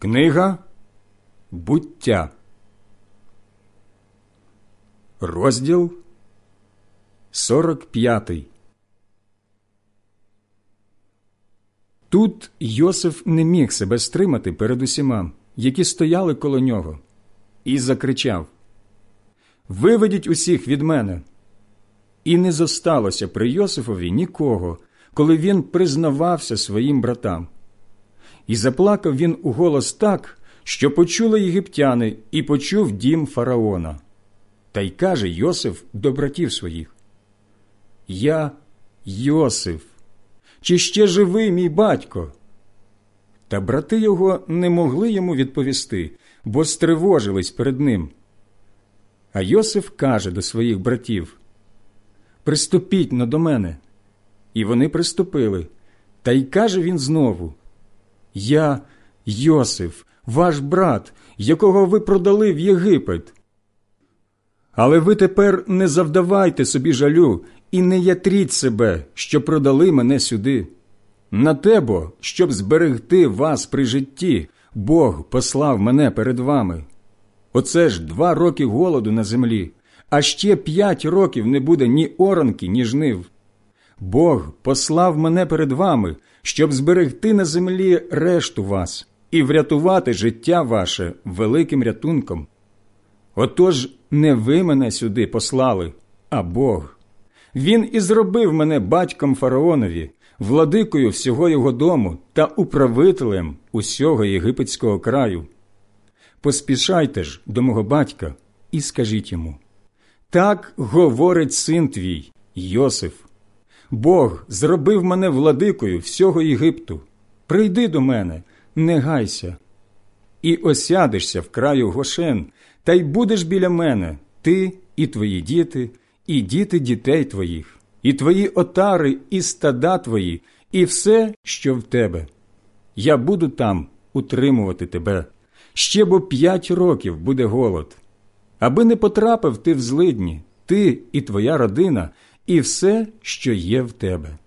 Книга буття, розділ 45 Тут Йосиф не міг себе стримати перед усіма, які стояли коло нього, і закричав Виведіть усіх від мене. І не зосталося при Йосифові нікого, коли він признавався своїм братам. І заплакав він у голос так, що почули єгиптяни, і почув дім фараона. Та й каже Йосиф до братів своїх: Я Йосиф, чи ще живий мій батько? Та брати його не могли йому відповісти, бо стривожились перед ним. А Йосиф каже до своїх братів: Приступіть но до мене. І вони приступили. Та й каже він знову: Я Йосиф, ваш брат, якого ви продали в Єгипет. Але ви тепер не завдавайте собі жалю і не ятріть себе, що продали мене сюди. На тебо, щоб зберегти вас при житті, Бог послав мене перед вами. Оце ж два роки голоду на землі, а ще п'ять років не буде ні оранки, ні жнив. Бог послав мене перед вами, щоб зберегти на землі решту вас і врятувати життя ваше великим рятунком. Отож не ви мене сюди послали, а Бог. Він і зробив мене батьком фараонові, владикою всього його дому та управителем усього єгипетського краю. Поспішайте ж до мого батька і скажіть йому так говорить син твій, Йосиф. Бог зробив мене владикою всього Єгипту. Прийди до мене, не гайся, і осядешся в краю Гошен, та й будеш біля мене, ти і твої діти, і діти дітей твоїх, і твої отари, і стада твої, і все, що в тебе. Я буду там утримувати тебе. Ще бо п'ять років буде голод. Аби не потрапив ти в злидні, ти і твоя родина, і все, що є в тебе.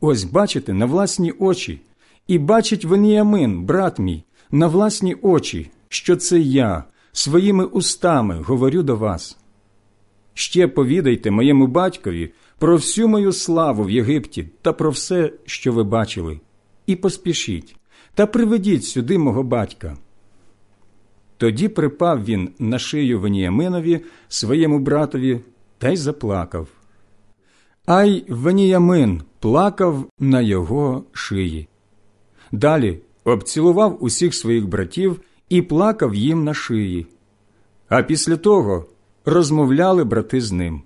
Ось бачите на власні очі, і бачить Веніямин, брат мій, на власні очі, що це я своїми устами говорю до вас. Ще повідайте моєму батькові про всю мою славу в Єгипті та про все, що ви бачили, і поспішіть та приведіть сюди мого батька. Тоді припав він на шию Веніяминові, своєму братові, та й заплакав. Ай Веніямин плакав на його шиї. Далі обцілував усіх своїх братів і плакав їм на шиї. А після того розмовляли брати з ним.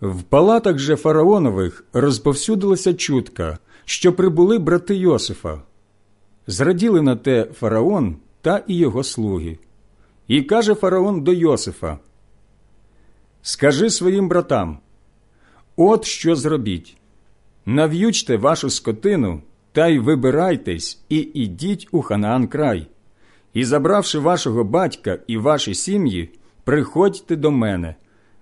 В палатах же фараонових розповсюдилася чутка, що прибули брати Йосифа. Зраділи на те фараон та і його слуги. І каже фараон до Йосифа: Скажи своїм братам, от що зробіть. Нав'ючте вашу скотину та й вибирайтесь і ідіть у Ханаан край, і, забравши вашого батька і ваші сім'ї, приходьте до мене,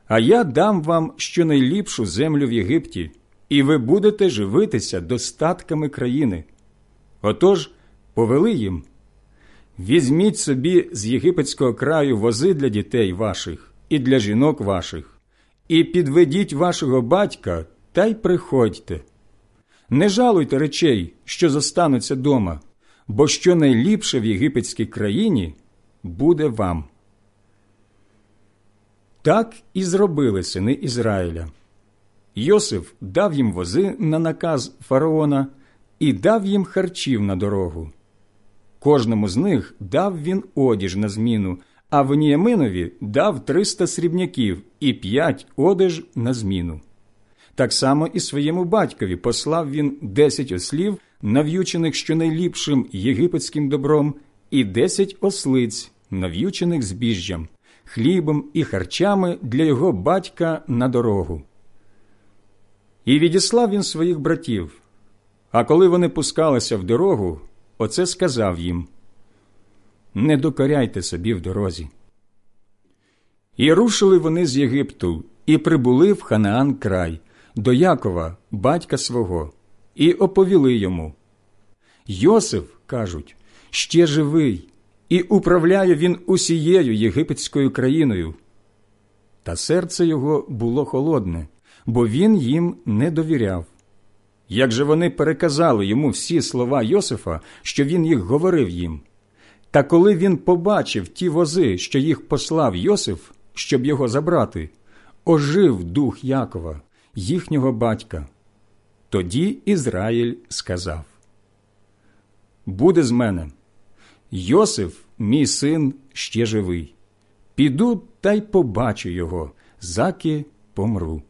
а я дам вам щонайліпшу землю в Єгипті, і ви будете живитися достатками країни. Отож повели їм. Візьміть собі з єгипетського краю вози для дітей ваших і для жінок ваших, і підведіть вашого батька та й приходьте. Не жалуйте речей, що зостануться дома, бо що найліпше в єгипетській країні буде вам. Так і зробили сини Ізраїля. Йосиф дав їм вози на наказ фараона і дав їм харчів на дорогу. Кожному з них дав він одіж на зміну, а Веніяминові дав триста срібняків і п'ять одеж на зміну. Так само і своєму батькові послав він десять ослів, нав'ючених щонайліпшим єгипетським добром, і десять ослиць, нав'ючених збіжжям, хлібом і харчами для його батька на дорогу. І відіслав він своїх братів. А коли вони пускалися в дорогу, оце сказав їм Не докоряйте собі в дорозі. І рушили вони з Єгипту і прибули в Ханаан край до Якова, батька свого, і оповіли йому. Йосиф, кажуть, ще живий, і управляє він усією єгипетською країною. Та серце його було холодне, бо він їм не довіряв. Як же вони переказали йому всі слова Йосифа, що він їх говорив їм? Та коли він побачив ті вози, що їх послав Йосиф, щоб його забрати, ожив дух Якова, їхнього батька. Тоді Ізраїль сказав: Буде з мене. Йосиф, мій син, ще живий. Піду та й побачу його, заки помру.